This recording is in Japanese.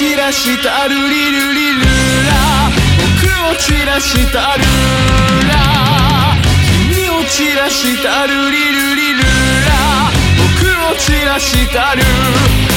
散らしたルリルリルラ。僕を散らしたルラ。君を散らしたルリルリルラ。僕を散らしたル。